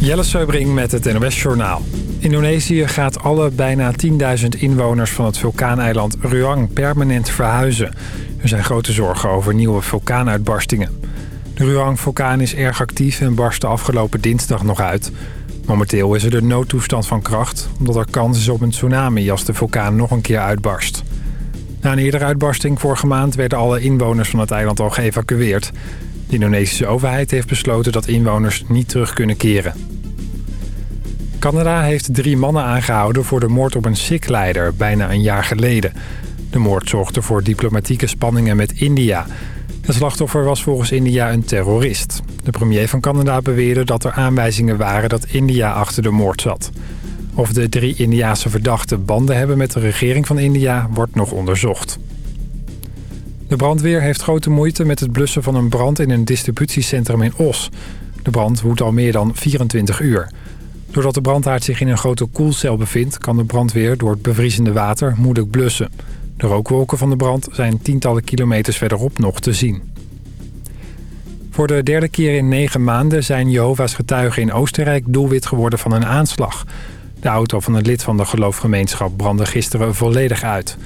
Jelle Seubring met het NOS Journaal. Indonesië gaat alle bijna 10.000 inwoners van het vulkaaneiland Ruang permanent verhuizen. Er zijn grote zorgen over nieuwe vulkaanuitbarstingen. De Ruang-vulkaan is erg actief en barstte afgelopen dinsdag nog uit. Momenteel is er de noodtoestand van kracht... omdat er kans is op een tsunami als de vulkaan nog een keer uitbarst. Na een eerdere uitbarsting vorige maand werden alle inwoners van het eiland al geëvacueerd. De Indonesische overheid heeft besloten dat inwoners niet terug kunnen keren. Canada heeft drie mannen aangehouden voor de moord op een Sikh-leider bijna een jaar geleden. De moord zorgde voor diplomatieke spanningen met India. Het slachtoffer was volgens India een terrorist. De premier van Canada beweerde dat er aanwijzingen waren dat India achter de moord zat. Of de drie Indiaanse verdachten banden hebben met de regering van India wordt nog onderzocht. De brandweer heeft grote moeite met het blussen van een brand in een distributiecentrum in Os. De brand woedt al meer dan 24 uur. Doordat de brandhaard zich in een grote koelcel bevindt... kan de brandweer door het bevriezende water moeilijk blussen. De rookwolken van de brand zijn tientallen kilometers verderop nog te zien. Voor de derde keer in negen maanden zijn Jehovah's getuigen in Oostenrijk doelwit geworden van een aanslag. De auto van een lid van de geloofgemeenschap brandde gisteren volledig uit.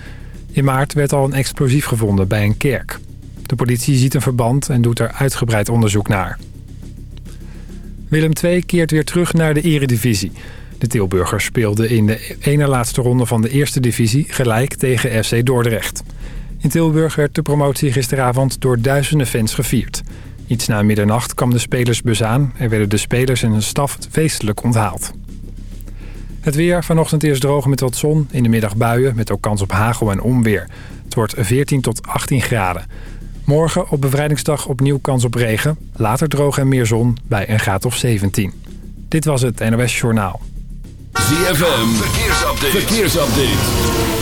In maart werd al een explosief gevonden bij een kerk. De politie ziet een verband en doet er uitgebreid onderzoek naar. Willem II keert weer terug naar de eredivisie. De Tilburgers speelden in de ene laatste ronde van de eerste divisie gelijk tegen FC Dordrecht. In Tilburg werd de promotie gisteravond door duizenden fans gevierd. Iets na middernacht kwam de spelersbus aan en werden de spelers en hun staf feestelijk onthaald. Het weer, vanochtend eerst droog met wat zon, in de middag buien met ook kans op hagel en onweer. Het wordt 14 tot 18 graden. Morgen op bevrijdingsdag opnieuw kans op regen. Later droog en meer zon bij een graad of 17. Dit was het NOS Journaal. ZFM, verkeersupdate. verkeersupdate.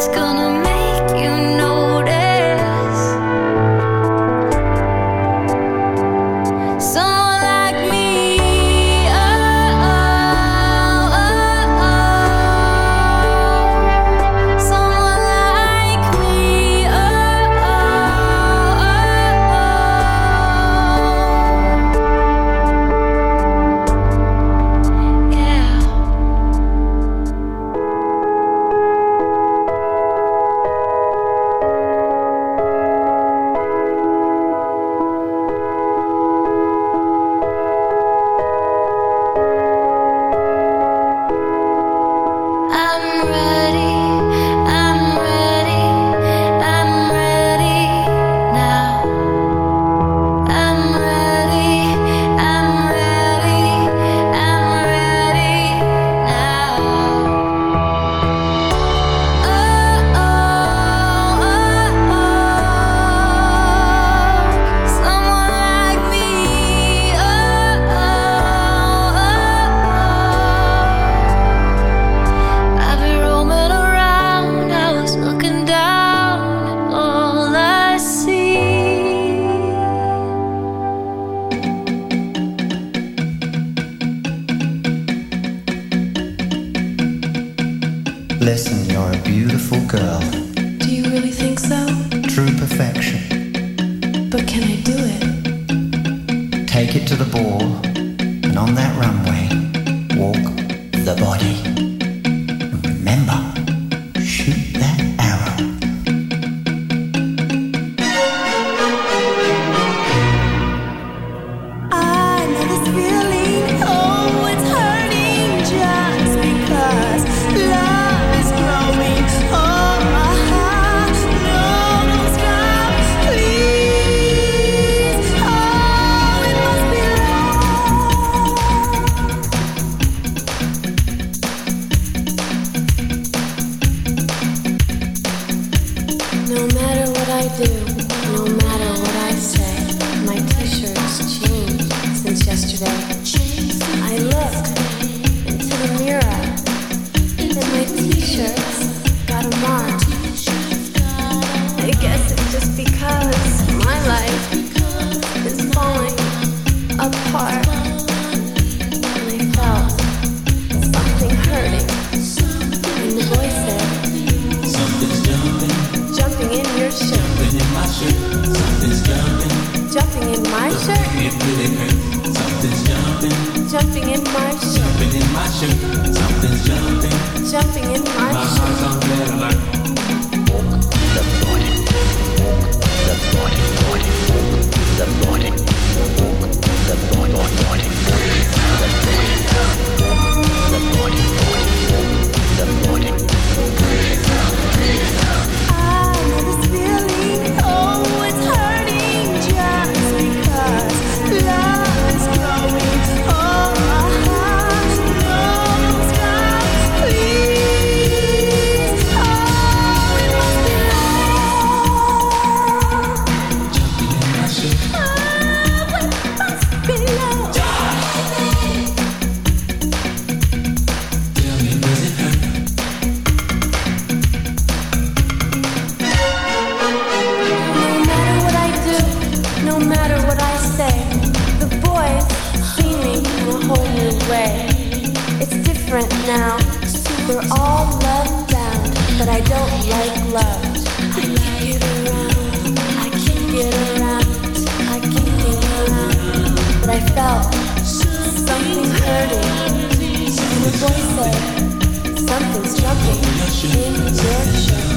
it's gonna something's jumping in your shirt.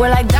We're like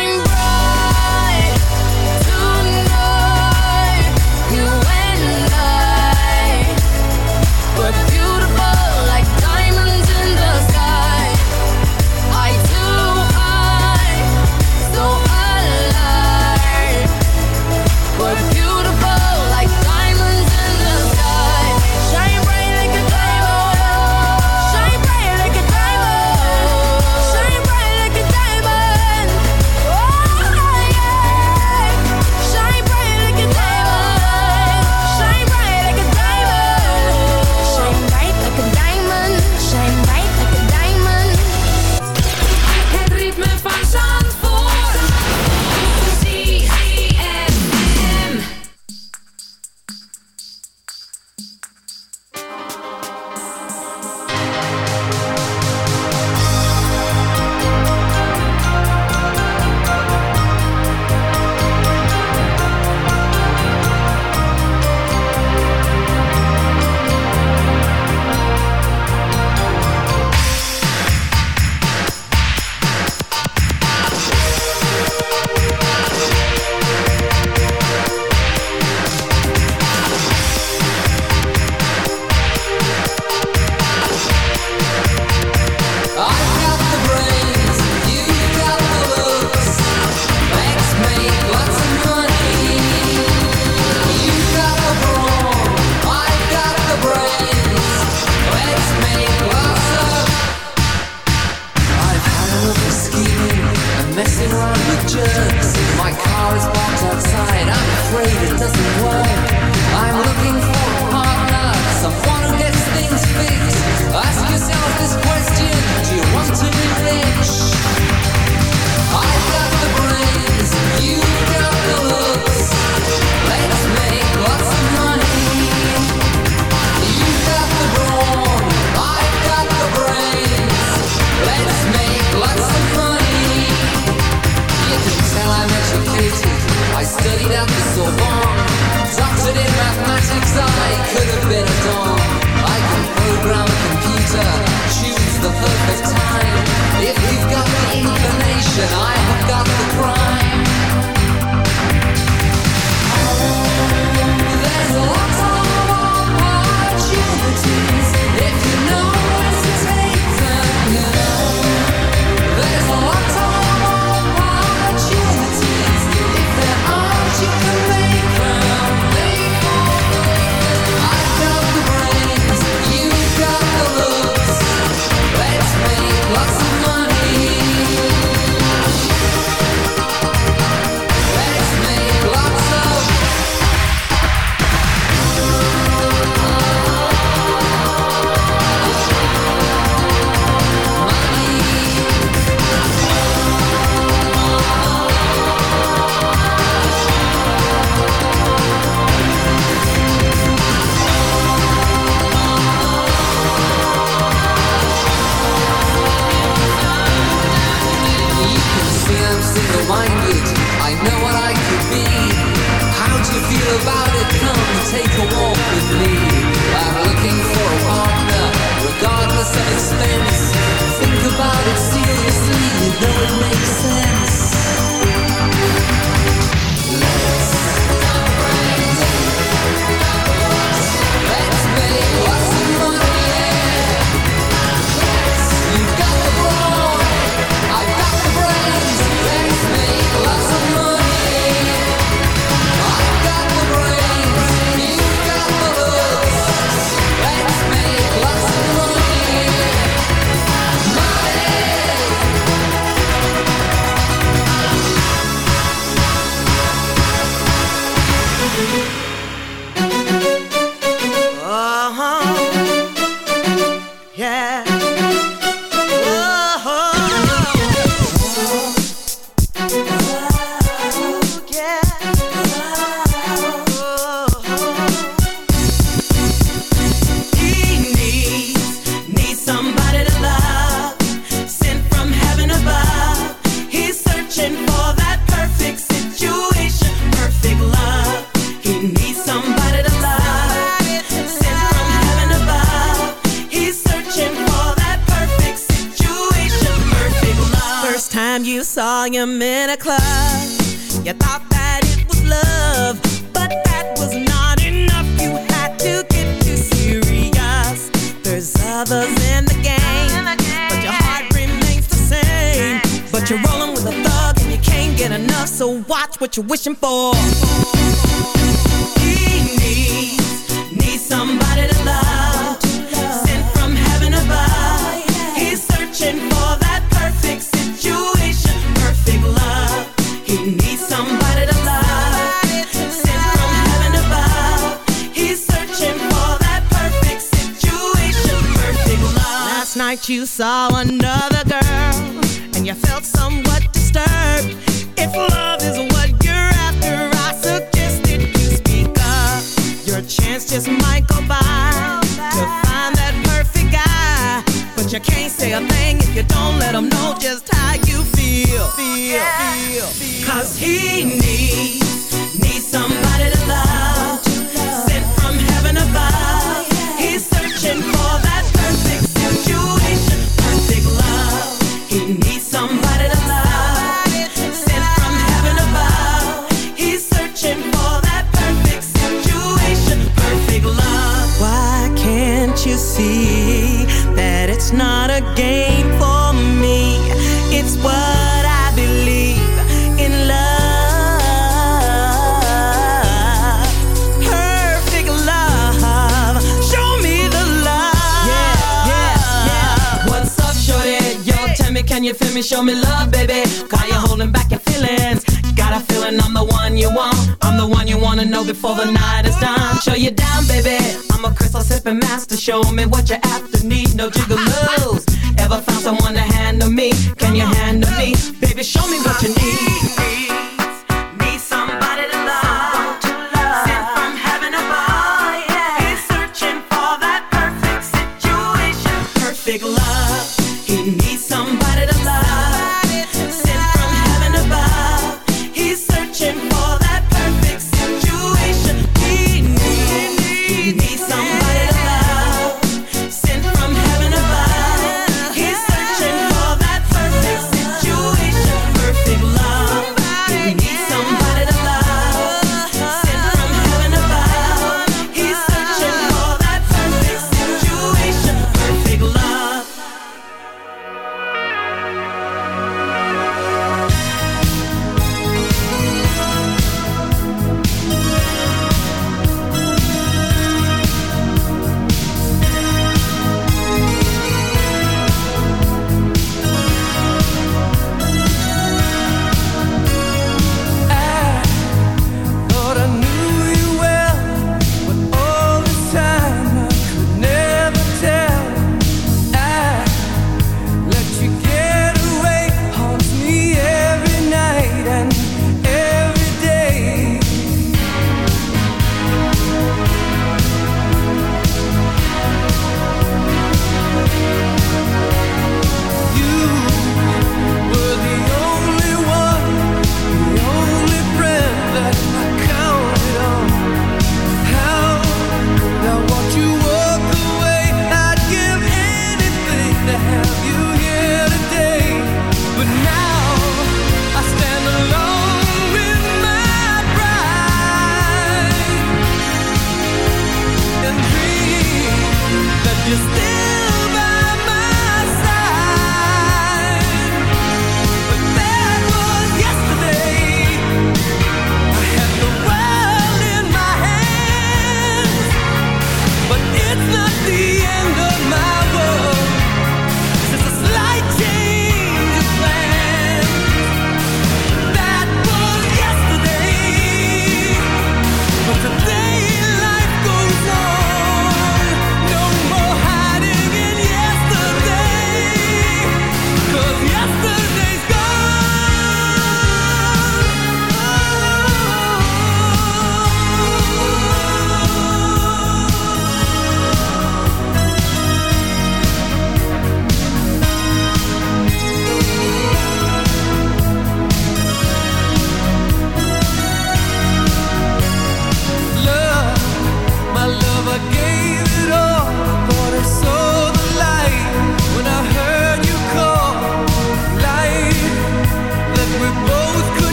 before the night is done. Show you down, baby. I'm a crystal sipping master. Show me what you after need. No jiggalos. Ever found someone to